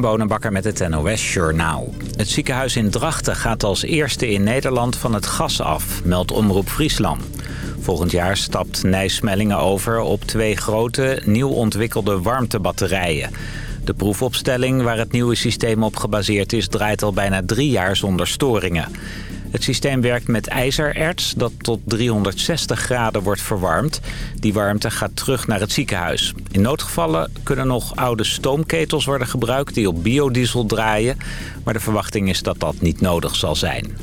Bonenbakker met het NOS Journaal. Het ziekenhuis in Drachten gaat als eerste in Nederland van het gas af, meldt Omroep Friesland. Volgend jaar stapt Nijsmellingen over op twee grote, nieuw ontwikkelde warmtebatterijen. De proefopstelling waar het nieuwe systeem op gebaseerd is draait al bijna drie jaar zonder storingen. Het systeem werkt met ijzererts dat tot 360 graden wordt verwarmd. Die warmte gaat terug naar het ziekenhuis. In noodgevallen kunnen nog oude stoomketels worden gebruikt die op biodiesel draaien. Maar de verwachting is dat dat niet nodig zal zijn.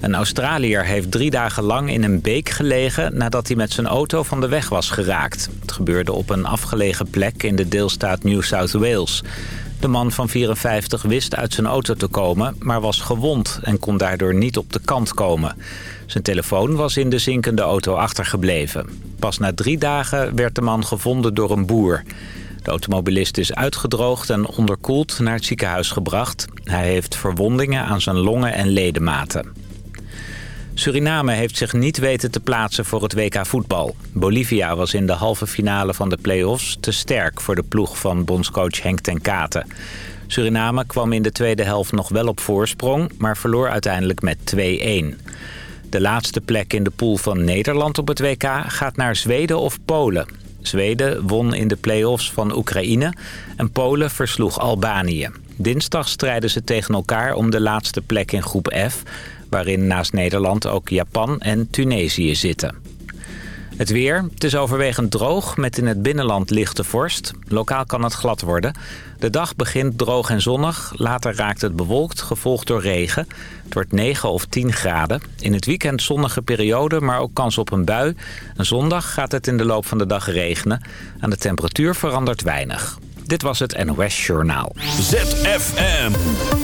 Een Australiër heeft drie dagen lang in een beek gelegen nadat hij met zijn auto van de weg was geraakt. Het gebeurde op een afgelegen plek in de deelstaat New South Wales. De man van 54 wist uit zijn auto te komen, maar was gewond en kon daardoor niet op de kant komen. Zijn telefoon was in de zinkende auto achtergebleven. Pas na drie dagen werd de man gevonden door een boer. De automobilist is uitgedroogd en onderkoeld naar het ziekenhuis gebracht. Hij heeft verwondingen aan zijn longen en ledematen. Suriname heeft zich niet weten te plaatsen voor het WK voetbal. Bolivia was in de halve finale van de play-offs te sterk voor de ploeg van bondscoach Henk ten Katen. Suriname kwam in de tweede helft nog wel op voorsprong, maar verloor uiteindelijk met 2-1. De laatste plek in de pool van Nederland op het WK gaat naar Zweden of Polen. Zweden won in de play-offs van Oekraïne en Polen versloeg Albanië. Dinsdag strijden ze tegen elkaar om de laatste plek in groep F waarin naast Nederland ook Japan en Tunesië zitten. Het weer. Het is overwegend droog met in het binnenland lichte vorst. Lokaal kan het glad worden. De dag begint droog en zonnig. Later raakt het bewolkt, gevolgd door regen. Het wordt 9 of 10 graden. In het weekend zonnige periode, maar ook kans op een bui. En zondag gaat het in de loop van de dag regenen. Aan de temperatuur verandert weinig. Dit was het NOS Journaal. ZFM.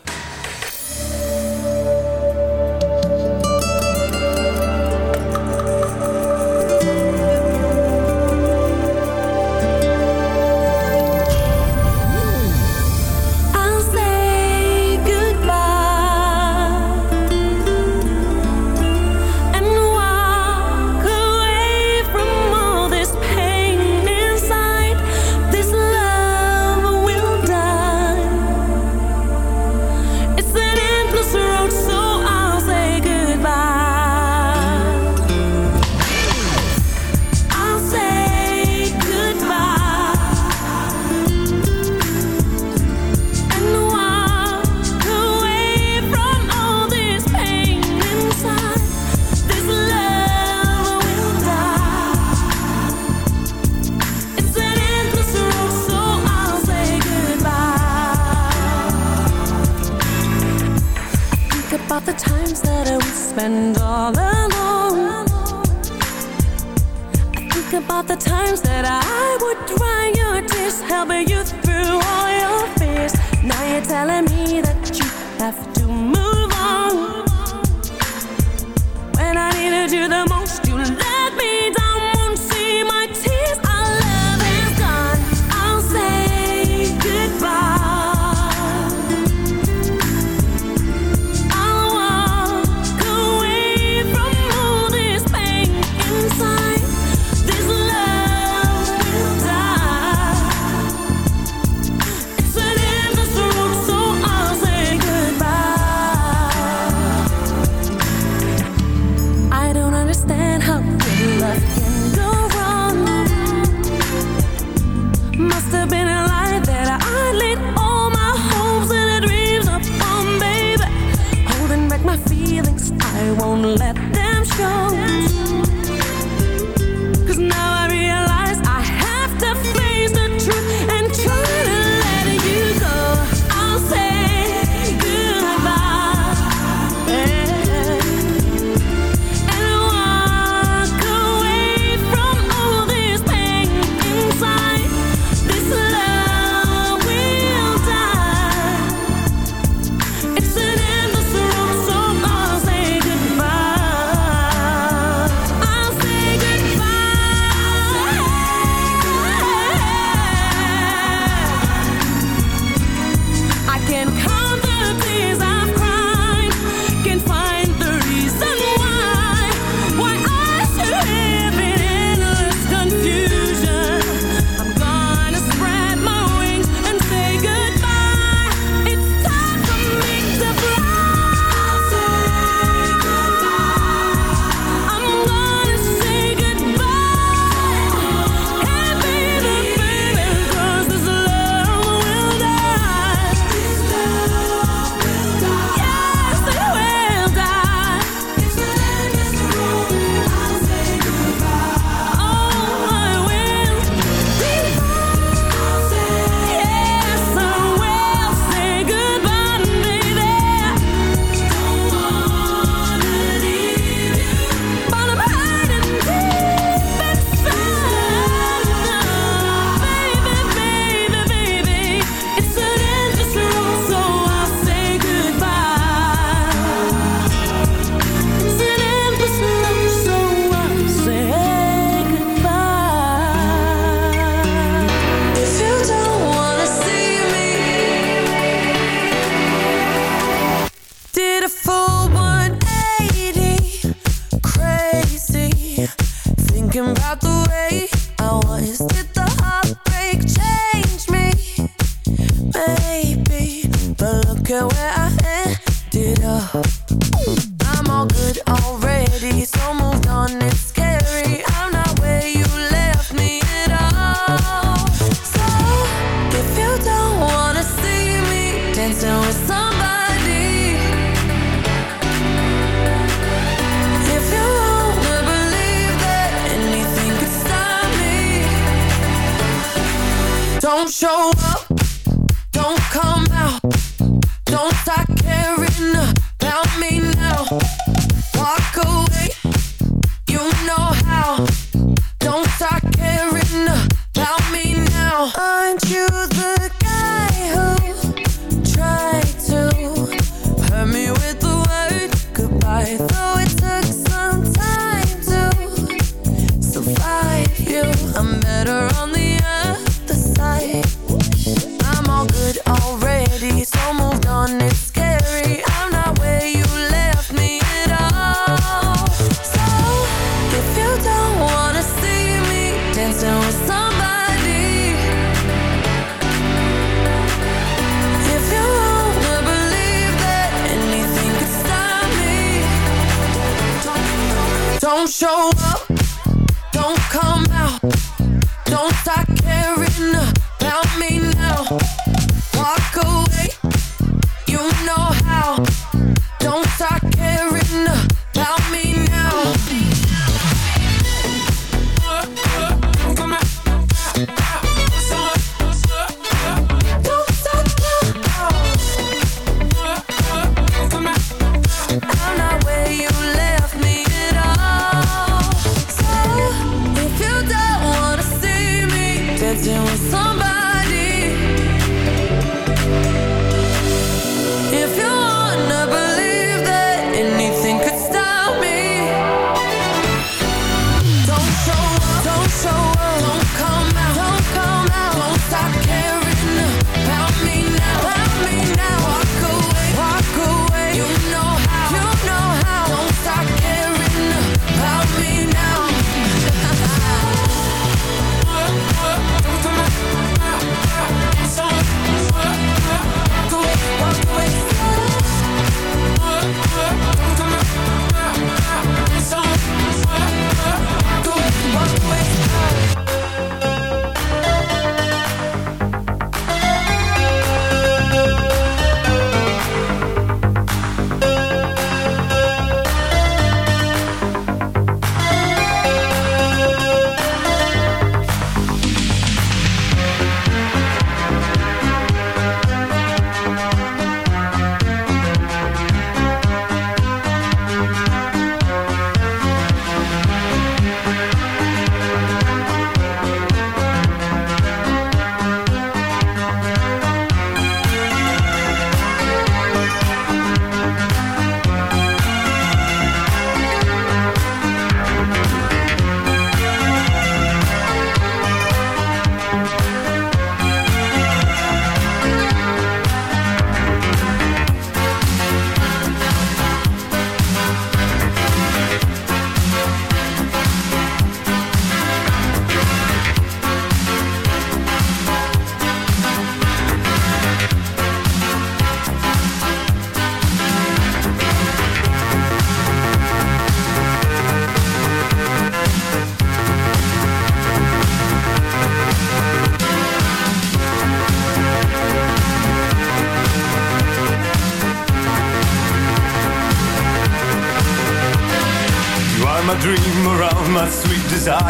have to move on when I needed you the most.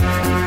Bye.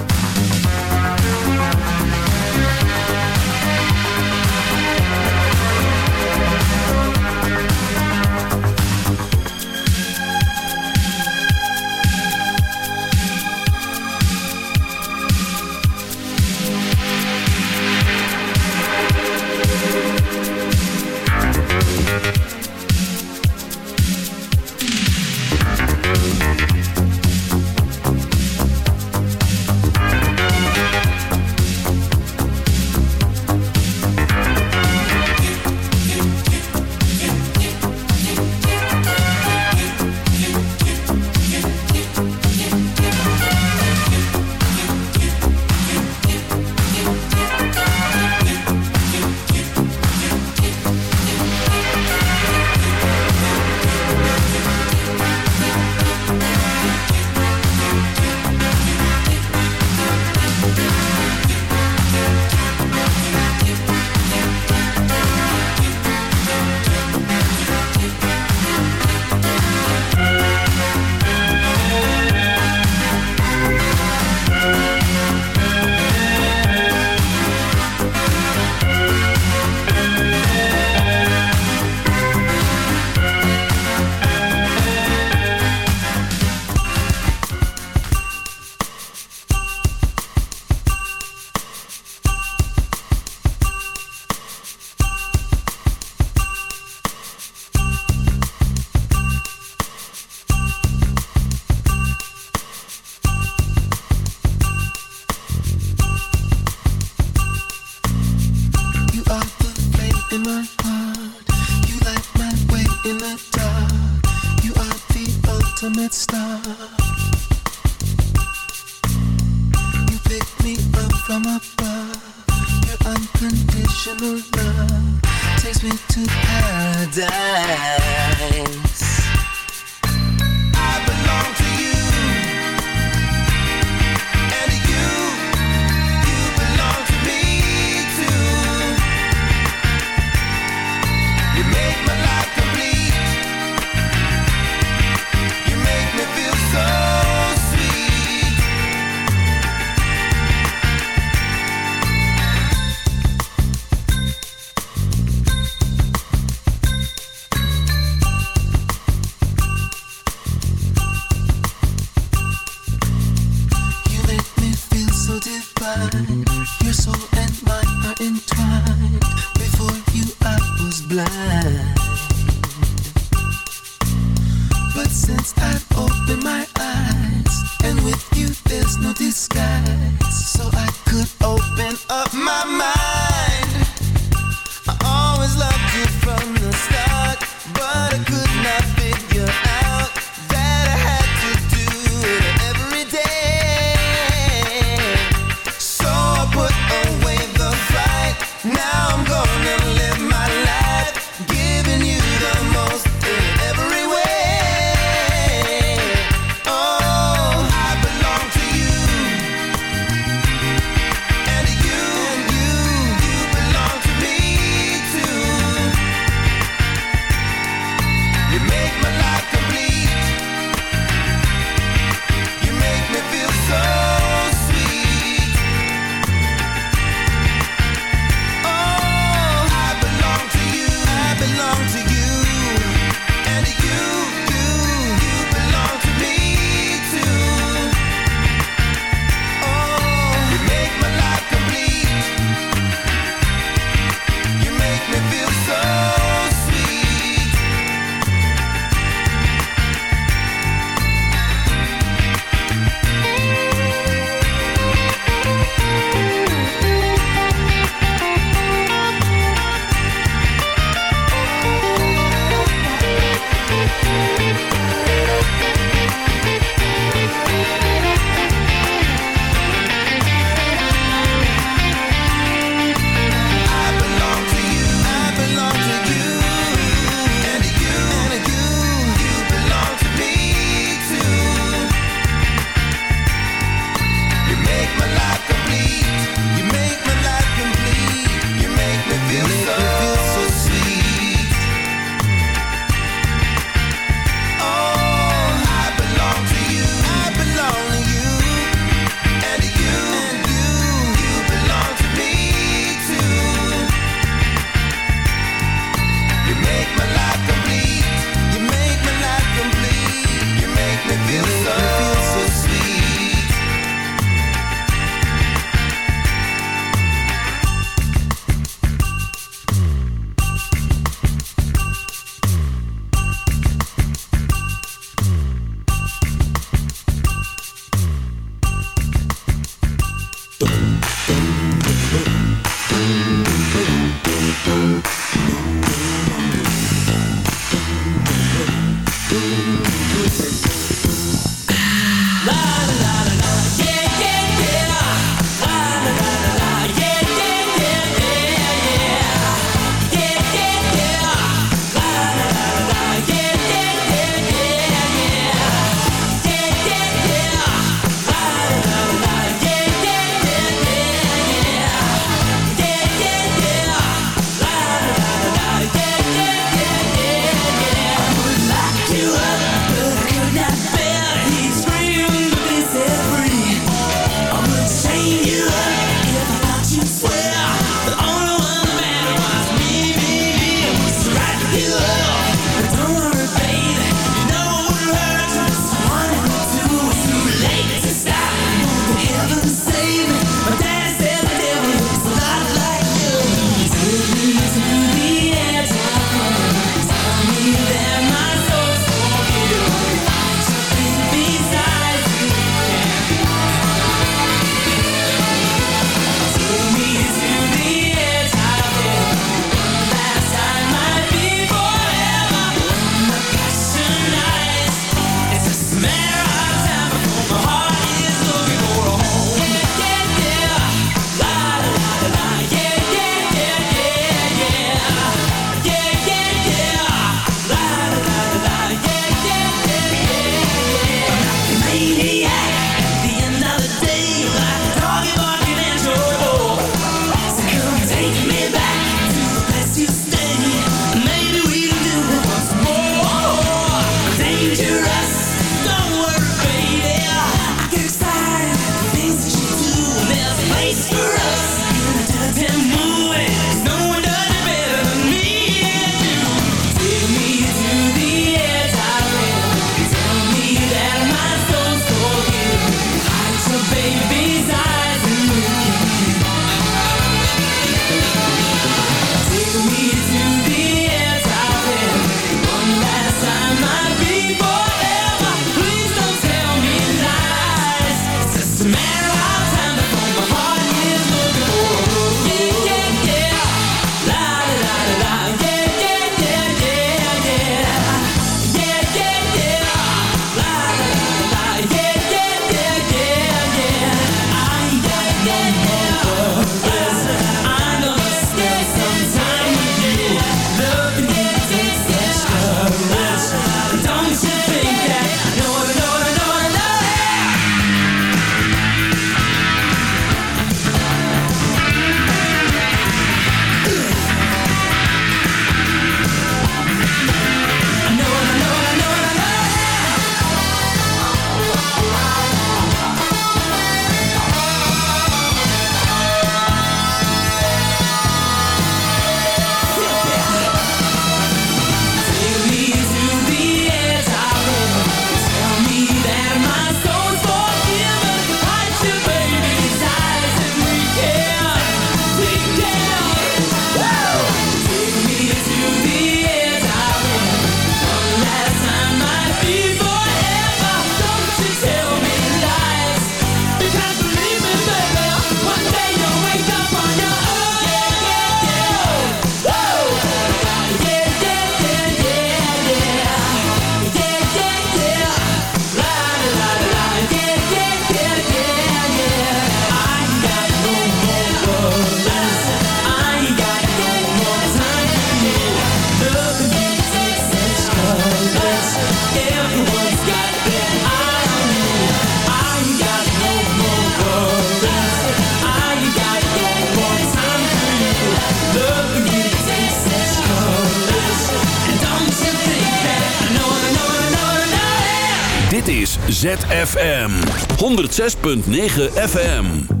106.9 FM.